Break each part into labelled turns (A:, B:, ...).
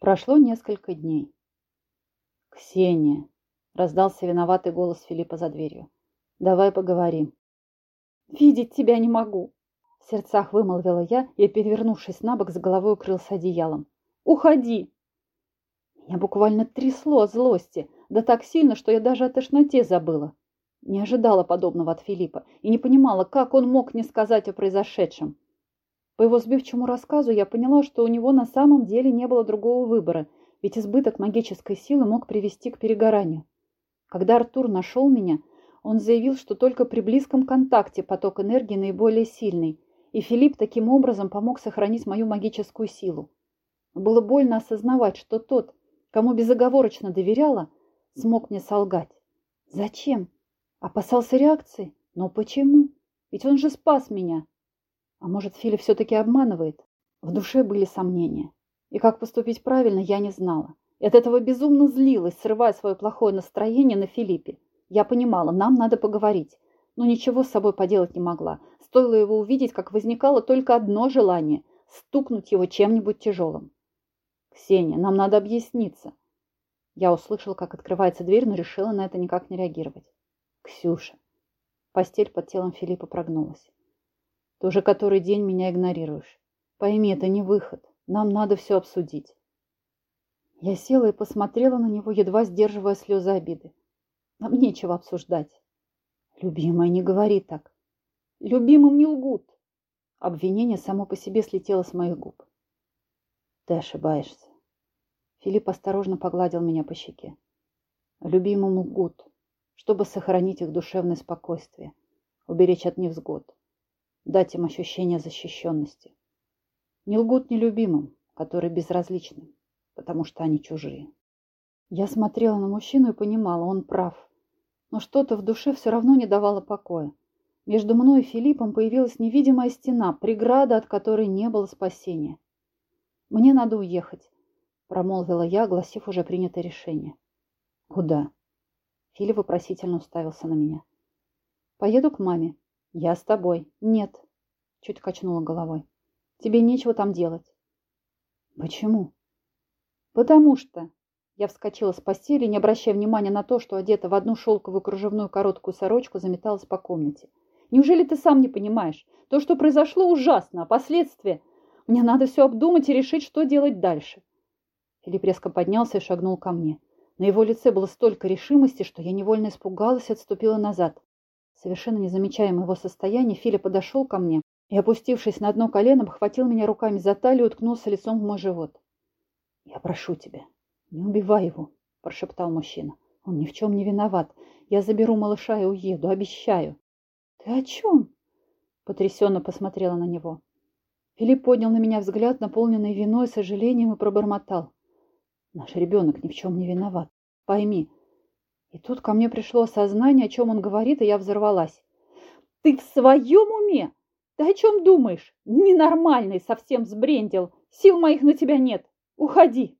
A: Прошло несколько дней. «Ксения!» — раздался виноватый голос Филиппа за дверью. «Давай поговорим».
B: «Видеть тебя не могу!»
A: В сердцах вымолвила я и, перевернувшись на бок, с головой укрылся одеялом.
B: «Уходи!»
A: Меня буквально трясло от злости, да так сильно, что я даже о тошноте забыла. Не ожидала подобного от Филиппа и не понимала, как он мог не сказать о произошедшем. По его сбивчивому рассказу я поняла, что у него на самом деле не было другого выбора, ведь избыток магической силы мог привести к перегоранию. Когда Артур нашел меня, он заявил, что только при близком контакте поток энергии наиболее сильный, и Филипп таким образом помог сохранить мою магическую силу. Было больно осознавать, что тот, кому безоговорочно доверяла, смог мне солгать. Зачем? Опасался реакции? Но почему? Ведь он же спас меня. А может, Филя все-таки обманывает? В душе были сомнения. И как поступить правильно, я не знала. И от этого безумно злилась, срывая свое плохое настроение на Филиппе. Я понимала, нам надо поговорить. Но ничего с собой поделать не могла. Стоило его увидеть, как возникало только одно желание – стукнуть его чем-нибудь тяжелым. «Ксения, нам надо объясниться». Я услышала, как открывается дверь, но решила на это никак не реагировать. «Ксюша». Постель под телом Филиппа прогнулась. Ты уже который день меня игнорируешь. Пойми, это не выход. Нам надо все обсудить. Я села и посмотрела на него, едва сдерживая слезы обиды. Нам нечего обсуждать. Любимая, не говори так. Любимым не лгут. Обвинение само по себе слетело с моих губ. Ты ошибаешься. Филипп осторожно погладил меня по щеке. Любимым лгут, чтобы сохранить их душевное спокойствие, уберечь от невзгод дать им ощущение защищенности. Не лгут нелюбимым, которые безразличны, потому что они чужие. Я смотрела на мужчину и понимала, он прав. Но что-то в душе все равно не давало покоя. Между мной и Филиппом появилась невидимая стена, преграда, от которой не было спасения. «Мне надо уехать», — промолвила я, огласив уже принятое решение. «Куда?» Филипп вопросительно уставился на меня. «Поеду к маме. «Я с тобой». «Нет», — чуть качнула головой. «Тебе нечего там делать». «Почему?» «Потому что...» Я вскочила с постели, не обращая внимания на то, что одета в одну шелковую кружевную короткую сорочку, заметалась по комнате. «Неужели ты сам не понимаешь? То, что произошло, ужасно, а последствия... Мне надо все обдумать и решить, что делать дальше». Филипп резко поднялся и шагнул ко мне. На его лице было столько решимости, что я невольно испугалась и отступила назад. Совершенно не замечая моего состояния, Филя подошел ко мне и, опустившись на одно колено, обхватил меня руками за талию и уткнулся лицом в мой живот. «Я прошу тебя, не убивай его», – прошептал мужчина. «Он ни в чем не виноват. Я заберу малыша и уеду, обещаю». «Ты о чем?» – потрясенно посмотрела на него. Филипп поднял на меня взгляд, наполненный виной, сожалением, и пробормотал. «Наш ребенок ни в чем не виноват. Пойми, и тут ко мне пришло осознание, о чем он говорит, и я взорвалась. «Ты в своем уме? Ты о чем думаешь? Ненормальный, совсем сбрендил. Сил моих на тебя нет. Уходи!»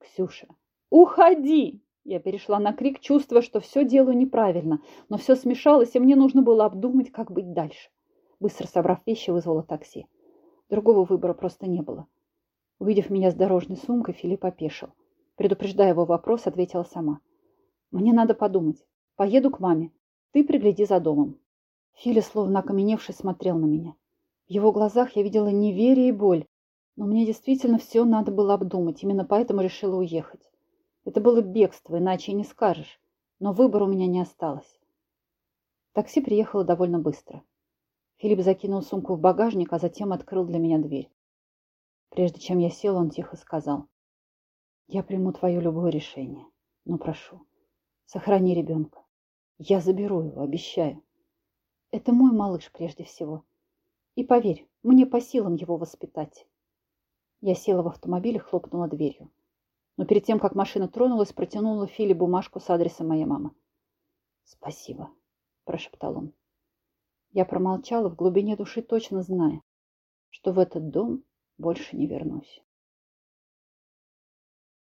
A: «Ксюша, уходи!» Я перешла на крик, чувствуя, что все делаю неправильно, но все смешалось, и мне нужно было обдумать, как быть дальше. Быстро собрав вещи, вызвала такси. Другого выбора просто не было. Увидев меня с дорожной сумкой, Филипп опешил. Предупреждая его вопрос, ответила сама. Мне надо подумать. Поеду к маме. Ты пригляди за домом. Филя, словно окаменевший, смотрел на меня. В его глазах я видела неверие и боль. Но мне действительно все надо было обдумать. Именно поэтому решила уехать. Это было бегство, иначе и не скажешь. Но выбора у меня не осталось. Такси приехало довольно быстро. Филипп закинул сумку в багажник, а затем открыл для меня дверь. Прежде чем я села, он тихо сказал. «Я приму твое любое решение, но прошу, Сохрани ребенка. Я заберу его, обещаю. Это мой малыш прежде всего. И поверь, мне по силам его воспитать. Я села в автомобиль и хлопнула дверью. Но перед тем, как машина тронулась, протянула Филе бумажку с адресом моей мамы. «Спасибо», – прошептал он. Я промолчала в глубине души, точно зная, что в этот дом больше не вернусь.